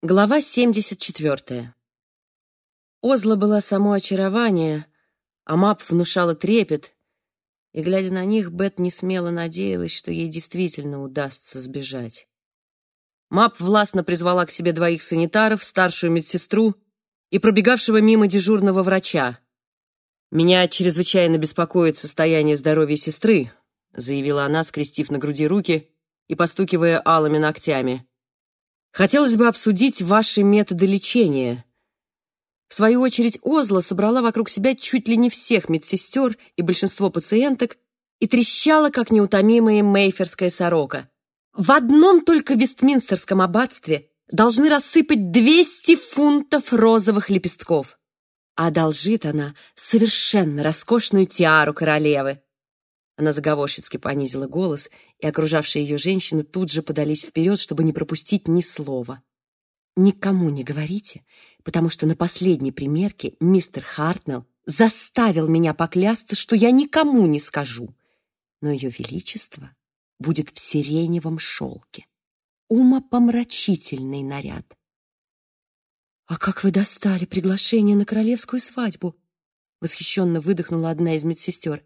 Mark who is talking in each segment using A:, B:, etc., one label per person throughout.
A: Глава 74. Озла была само очарование, а Мап внушала трепет, и, глядя на них, Бет не смело надеялась, что ей действительно удастся сбежать. Мап властно призвала к себе двоих санитаров, старшую медсестру и пробегавшего мимо дежурного врача. «Меня чрезвычайно беспокоит состояние здоровья сестры», заявила она, скрестив на груди руки и постукивая алыми ногтями. Хотелось бы обсудить ваши методы лечения. В свою очередь Озла собрала вокруг себя чуть ли не всех медсестер и большинство пациенток и трещала, как неутомимая мейферская сорока. В одном только Вестминстерском аббатстве должны рассыпать 200 фунтов розовых лепестков. А одолжит она совершенно роскошную тиару королевы. Она заговорщицки понизила голос, и окружавшие ее женщины тут же подались вперед, чтобы не пропустить ни слова. «Никому не говорите, потому что на последней примерке мистер Хартнелл заставил меня поклясться, что я никому не скажу. Но ее величество будет в сиреневом шелке. Умопомрачительный наряд. «А как вы достали приглашение на королевскую свадьбу?» Восхищенно выдохнула одна из медсестер.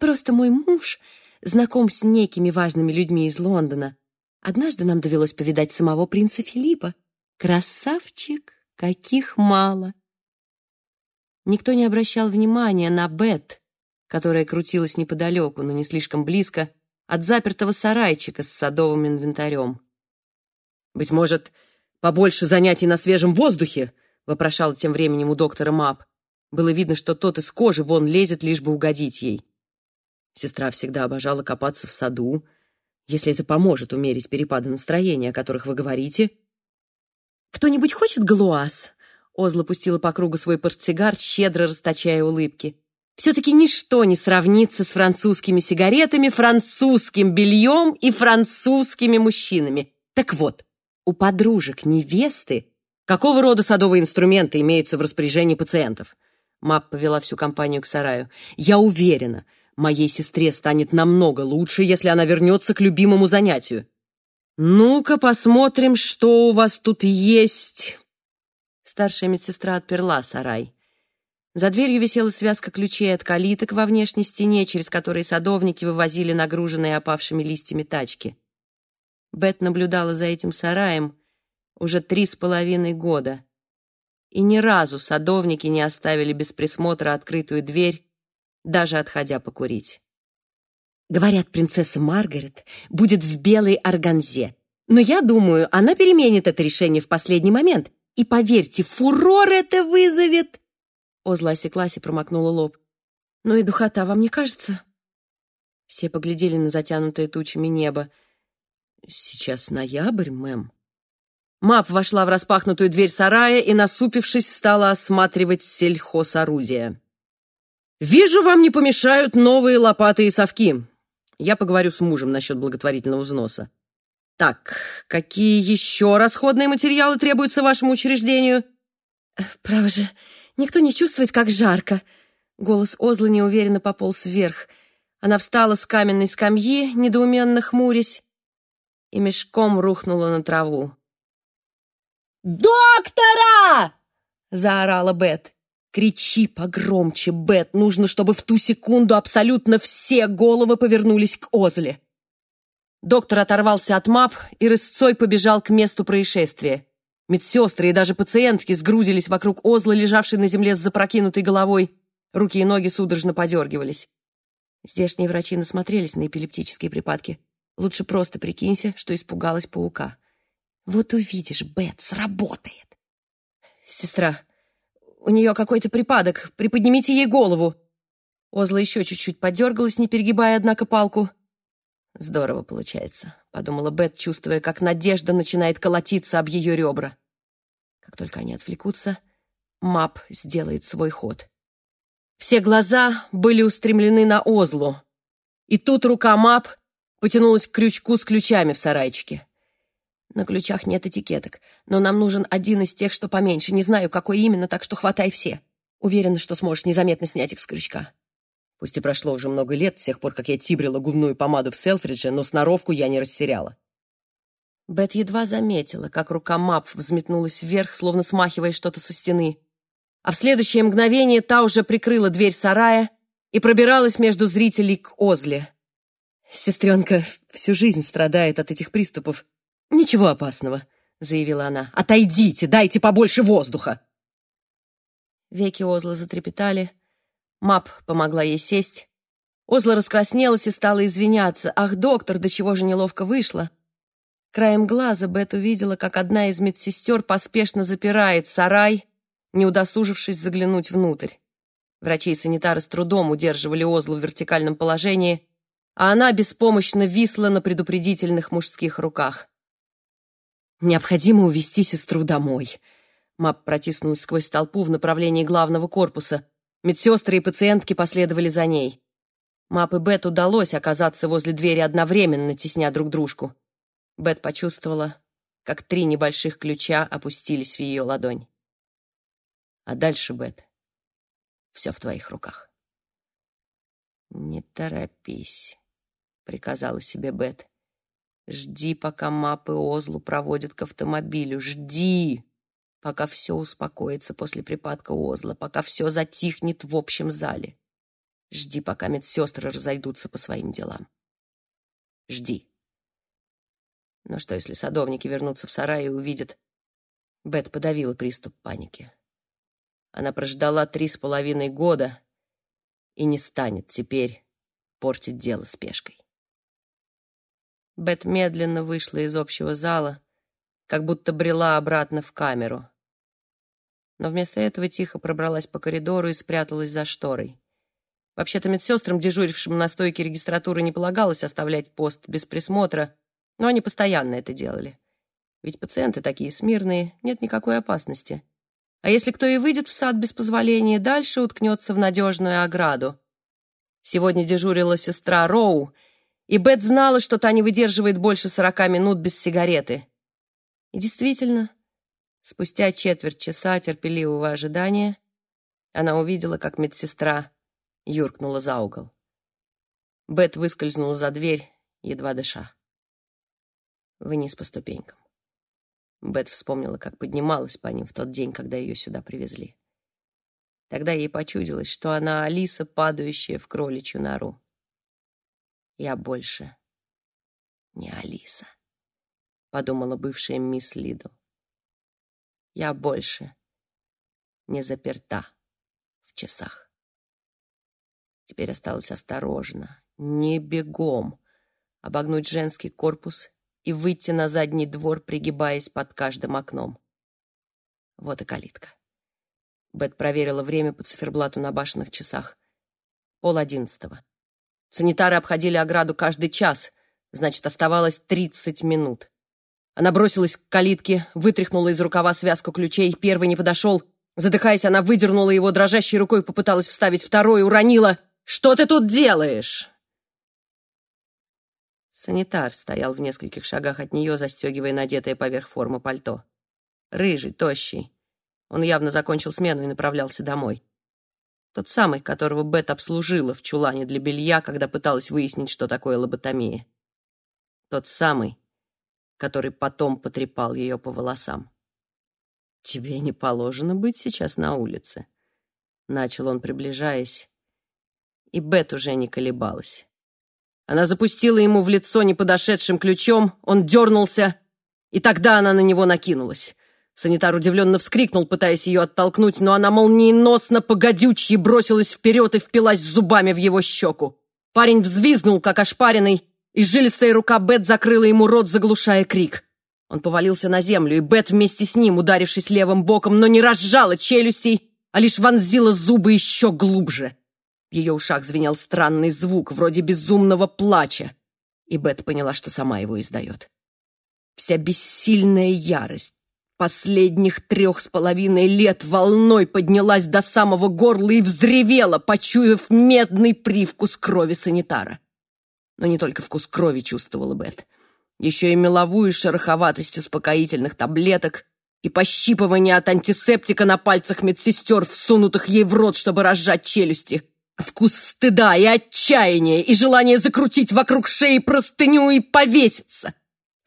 A: Просто мой муж знаком с некими важными людьми из Лондона. Однажды нам довелось повидать самого принца Филиппа. Красавчик, каких мало. Никто не обращал внимания на Бет, которая крутилась неподалеку, но не слишком близко, от запертого сарайчика с садовым инвентарем. «Быть может, побольше занятий на свежем воздухе?» — вопрошал тем временем у доктора Мап. Было видно, что тот из кожи вон лезет, лишь бы угодить ей. Сестра всегда обожала копаться в саду. Если это поможет умерить перепады настроения, о которых вы говорите. «Кто-нибудь хочет глуаз?» Озла пустила по кругу свой портсигар, щедро расточая улыбки. «Все-таки ничто не сравнится с французскими сигаретами, французским бельем и французскими мужчинами. Так вот, у подружек невесты какого рода садовые инструменты имеются в распоряжении пациентов?» Мап повела всю компанию к сараю. «Я уверена, Моей сестре станет намного лучше, если она вернется к любимому занятию. Ну-ка посмотрим, что у вас тут есть. Старшая медсестра отперла сарай. За дверью висела связка ключей от калиток во внешней стене, через которые садовники вывозили нагруженные опавшими листьями тачки. Бет наблюдала за этим сараем уже три с половиной года. И ни разу садовники не оставили без присмотра открытую дверь даже отходя покурить. Говорят, принцесса Маргарет будет в белой органзе. Но я думаю, она переменит это решение в последний момент. И поверьте, фурор это вызовет. Озла осеклась и промокнула лоб. Ну и духота, вам не кажется? Все поглядели на затянутое тучами небо. Сейчас ноябрь, мэм. Мап вошла в распахнутую дверь сарая и, насупившись, стала осматривать сельхозорудие. «Вижу, вам не помешают новые лопаты и совки. Я поговорю с мужем насчет благотворительного взноса. Так, какие еще расходные материалы требуются вашему учреждению?» «Право же, никто не чувствует, как жарко». Голос Озлы неуверенно пополз вверх. Она встала с каменной скамьи, недоуменно хмурясь, и мешком рухнула на траву. «Доктора!» — заорала Бет. Кричи погромче, Бет. Нужно, чтобы в ту секунду абсолютно все головы повернулись к Озле. Доктор оторвался от мап и рысцой побежал к месту происшествия. Медсестры и даже пациентки сгрудились вокруг Озла, лежавшей на земле с запрокинутой головой. Руки и ноги судорожно подергивались. Здешние врачи насмотрелись на эпилептические припадки. Лучше просто прикинься, что испугалась паука. Вот увидишь, Бет, сработает. Сестра, у нее какой-то припадок. Приподнимите ей голову». Озла еще чуть-чуть подергалась, не перегибая, однако, палку. «Здорово получается», — подумала Бет, чувствуя, как надежда начинает колотиться об ее ребра. Как только они отвлекутся, Мап сделает свой ход. Все глаза были устремлены на Озлу. И тут рука Мап потянулась к крючку с ключами в сарайчике. На ключах нет этикеток, но нам нужен один из тех, что поменьше. Не знаю, какой именно, так что хватай все. Уверена, что сможешь незаметно снять их с крючка. Пусть и прошло уже много лет с тех пор, как я тибрила губную помаду в Селфридже, но сноровку я не растеряла. Бет едва заметила, как рука Мап взметнулась вверх, словно смахивая что-то со стены. А в следующее мгновение та уже прикрыла дверь сарая и пробиралась между зрителей к Озле. «Сестренка всю жизнь страдает от этих приступов. Ничего опасного», — заявила она. «Отойдите, дайте побольше воздуха!» Веки Озла затрепетали. Мап помогла ей сесть. Озла раскраснелась и стала извиняться. «Ах, доктор, до чего же неловко вышло!» Краем глаза Бет увидела, как одна из медсестер поспешно запирает сарай, не удосужившись заглянуть внутрь. Врачи и санитары с трудом удерживали Озлу в вертикальном положении, а она беспомощно висла на предупредительных мужских руках. «Необходимо увести сестру домой». Мап протиснулась сквозь толпу в направлении главного корпуса. Медсестры и пациентки последовали за ней. Мап и Бет удалось оказаться возле двери одновременно, тесня друг дружку. Бет почувствовала, как три небольших ключа опустились в ее ладонь. А дальше, Бет, все в твоих руках. «Не торопись», — приказала себе Бет. «Жди, пока мапы Озлу проводят к автомобилю. Жди, пока все успокоится после припадка Озла, пока все затихнет в общем зале. Жди, пока медсестры разойдутся по своим делам. Жди». Но что, если садовники вернутся в сарай и увидят... Бет подавила приступ паники. Она прождала три с половиной года и не станет теперь портить дело спешкой. Бет медленно вышла из общего зала, как будто брела обратно в камеру. Но вместо этого тихо пробралась по коридору и спряталась за шторой. Вообще-то медсестрам, дежурившим на стойке регистратуры, не полагалось оставлять пост без присмотра, но они постоянно это делали. Ведь пациенты такие смирные, нет никакой опасности. А если кто и выйдет в сад без позволения, дальше уткнется в надежную ограду. Сегодня дежурила сестра Роу, и Бет знала, что та не выдерживает больше сорока минут без сигареты. И действительно, спустя четверть часа терпеливого ожидания она увидела, как медсестра юркнула за угол. Бет выскользнула за дверь, едва дыша вниз по ступенькам. Бет вспомнила, как поднималась по ним в тот день, когда ее сюда привезли. Тогда ей почудилось, что она Алиса, падающая в кроличью нору. «Я больше не Алиса», — подумала бывшая мисс Лидл. «Я больше не заперта в часах». Теперь осталось осторожно, не бегом, обогнуть женский корпус и выйти на задний двор, пригибаясь под каждым окном. Вот и калитка. Бет проверила время по циферблату на башенных часах. Пол одиннадцатого. Санитары обходили ограду каждый час, значит, оставалось тридцать минут. Она бросилась к калитке, вытряхнула из рукава связку ключей, первый не подошел. Задыхаясь, она выдернула его дрожащей рукой, попыталась вставить второй, уронила. «Что ты тут делаешь?» Санитар стоял в нескольких шагах от нее, застегивая надетое поверх формы пальто. Рыжий, тощий. Он явно закончил смену и направлялся домой. Тот самый, которого Бет обслужила в чулане для белья, когда пыталась выяснить, что такое лоботомия. Тот самый, который потом потрепал ее по волосам. «Тебе не положено быть сейчас на улице», — начал он, приближаясь. И Бет уже не колебалась. Она запустила ему в лицо неподошедшим ключом, он дернулся, и тогда она на него накинулась. Санитар удивленно вскрикнул, пытаясь ее оттолкнуть, но она молниеносно погодючьи бросилась вперед и впилась зубами в его щеку. Парень взвизгнул, как ошпаренный, и жилистая рука Бет закрыла ему рот, заглушая крик. Он повалился на землю, и Бет вместе с ним, ударившись левым боком, но не разжала челюстей, а лишь вонзила зубы еще глубже. В ее ушах звенел странный звук, вроде безумного плача, и Бет поняла, что сама его издает. Вся бессильная ярость последних трех с половиной лет волной поднялась до самого горла и взревела, почуяв медный привкус крови санитара. Но не только вкус крови чувствовала Бет. Еще и меловую шероховатость успокоительных таблеток и пощипывание от антисептика на пальцах медсестер, всунутых ей в рот, чтобы разжать челюсти. Вкус стыда и отчаяния, и желание закрутить вокруг шеи простыню и повеситься.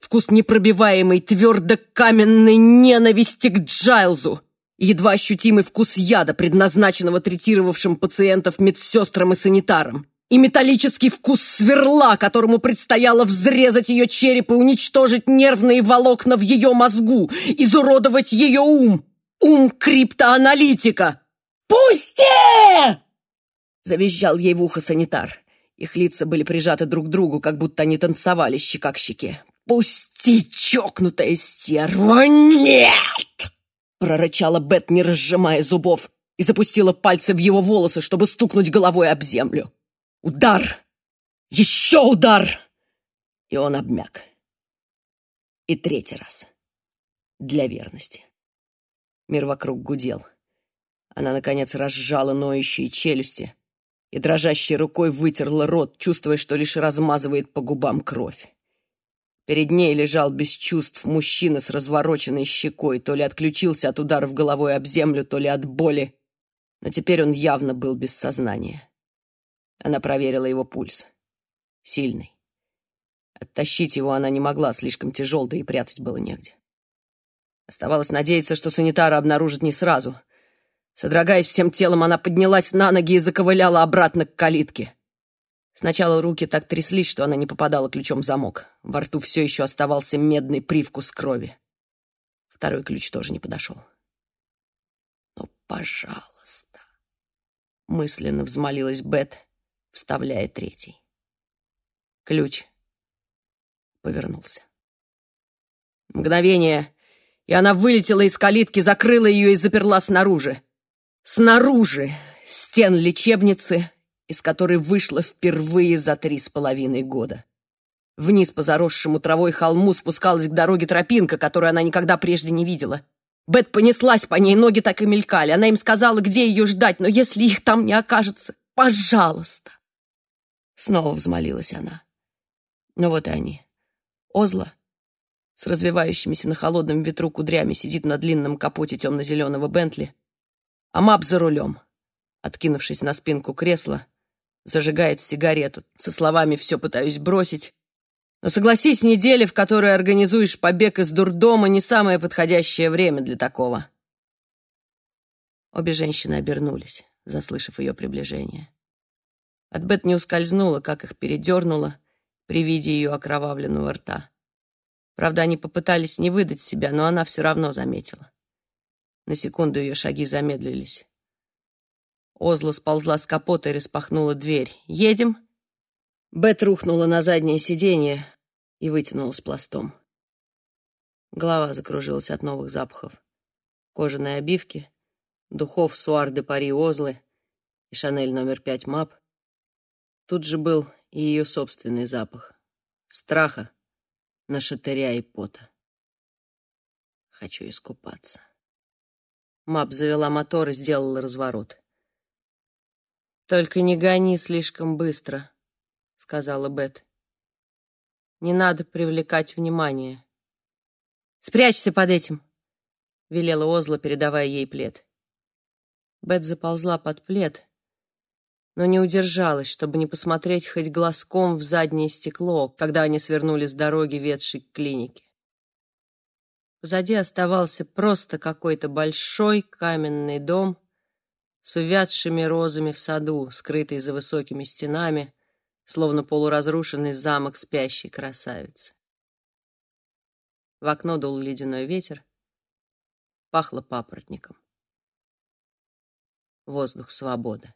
A: Вкус непробиваемой, твердо-каменной ненависти к Джайлзу. Едва ощутимый вкус яда, предназначенного третировавшим пациентов медсестрам и санитарам. И металлический вкус сверла, которому предстояло взрезать ее череп и уничтожить нервные волокна в ее мозгу, изуродовать ее ум. Ум криптоаналитика. «Пусти!» Завизжал ей в ухо санитар. Их лица были прижаты друг к другу, как будто они танцевали щека к щеке. «Пусти, чокнутая стерва! Нет!» Прорычала Бет, не разжимая зубов, и запустила пальцы в его волосы, чтобы стукнуть головой об землю. Удар! Еще удар! И он обмяк. И третий раз. Для верности. Мир вокруг гудел. Она, наконец, разжала ноющие челюсти и дрожащей рукой вытерла рот, чувствуя, что лишь размазывает по губам кровь. Перед ней лежал без чувств мужчина с развороченной щекой, то ли отключился от ударов головой об землю, то ли от боли, но теперь он явно был без сознания. Она проверила его пульс. Сильный. Оттащить его она не могла, слишком тяжел, да и прятать было негде. Оставалось надеяться, что санитара обнаружит не сразу — Содрогаясь всем телом, она поднялась на ноги и заковыляла обратно к калитке. Сначала руки так тряслись, что она не попадала ключом в замок. Во рту все еще оставался медный привкус крови. Второй ключ тоже не подошел. «Ну, пожалуйста!» Мысленно взмолилась Бет, вставляя третий. Ключ повернулся. Мгновение, и она вылетела из калитки, закрыла ее и заперла снаружи. Снаружи стен лечебницы, из которой вышла впервые за три с половиной года. Вниз по заросшему травой холму спускалась к дороге тропинка, которую она никогда прежде не видела. Бет понеслась по ней, ноги так и мелькали. Она им сказала, где ее ждать, но если их там не окажется, пожалуйста. Снова взмолилась она. Но вот и они. Озла с развивающимися на холодном ветру кудрями сидит на длинном капоте темно-зеленого Бентли, а Мап за рулем, откинувшись на спинку кресла, зажигает сигарету со словами «все пытаюсь бросить». Но согласись, неделя, в которой организуешь побег из дурдома, не самое подходящее время для такого. Обе женщины обернулись, заслышав ее приближение. От Бет не ускользнуло, как их передернуло при виде ее окровавленного рта. Правда, они попытались не выдать себя, но она все равно заметила. На секунду ее шаги замедлились. Озла сползла с капота и распахнула дверь. «Едем?» Бет рухнула на заднее сиденье и вытянулась пластом. Голова закружилась от новых запахов. Кожаной обивки, духов Суар де Пари Озлы и Шанель номер пять Мап. Тут же был и ее собственный запах. Страха, нашатыря и пота. Хочу искупаться. Мап завела мотор и сделала разворот. «Только не гони слишком быстро», — сказала Бет. «Не надо привлекать внимание». «Спрячься под этим», — велела Озла, передавая ей плед. Бет заползла под плед, но не удержалась, чтобы не посмотреть хоть глазком в заднее стекло, когда они свернули с дороги, ведшей к клинике. Позади оставался просто какой-то большой каменный дом с увядшими розами в саду, скрытый за высокими стенами, словно полуразрушенный замок спящей красавицы. В окно дул ледяной ветер, пахло папоротником. Воздух свободы.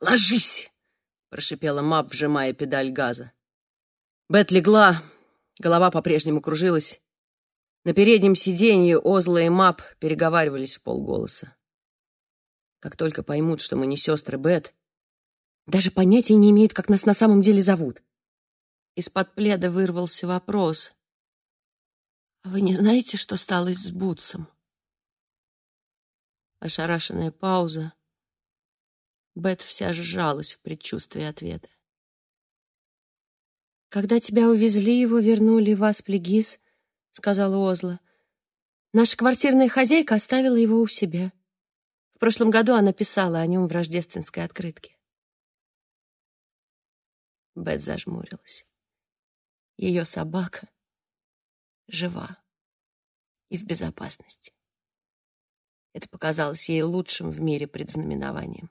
A: «Ложись!» — прошипела Мап, вжимая педаль газа. Бет легла, Голова по-прежнему кружилась. На переднем сиденье Озла и Мап переговаривались в полголоса. Как только поймут, что мы не сестры Бет, даже понятия не имеют, как нас на самом деле зовут. Из-под пледа вырвался вопрос. «А вы не знаете, что стало с Бутсом?» Ошарашенная пауза. Бет вся сжалась в предчувствии ответа. «Когда тебя увезли, его вернули в Асплегис», — сказала Озла. «Наша квартирная хозяйка оставила его у себя. В прошлом году она писала о нем в рождественской открытке». Бет зажмурилась. Ее собака жива и в безопасности. Это показалось ей лучшим в мире предзнаменованием.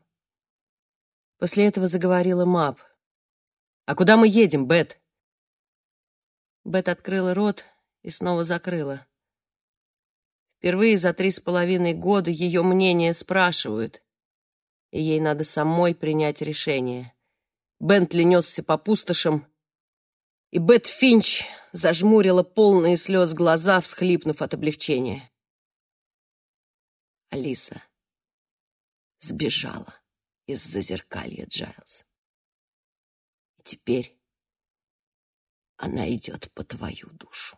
A: После этого заговорила Мап. «А куда мы едем, Бет?» Бет открыла рот и снова закрыла. Впервые за три с половиной года ее мнение спрашивают, и ей надо самой принять решение. Бентли несся по пустошам, и Бет Финч зажмурила полные слез глаза, всхлипнув от облегчения. Алиса сбежала из зазеркалья Джайлз. Теперь она идет по твою душу.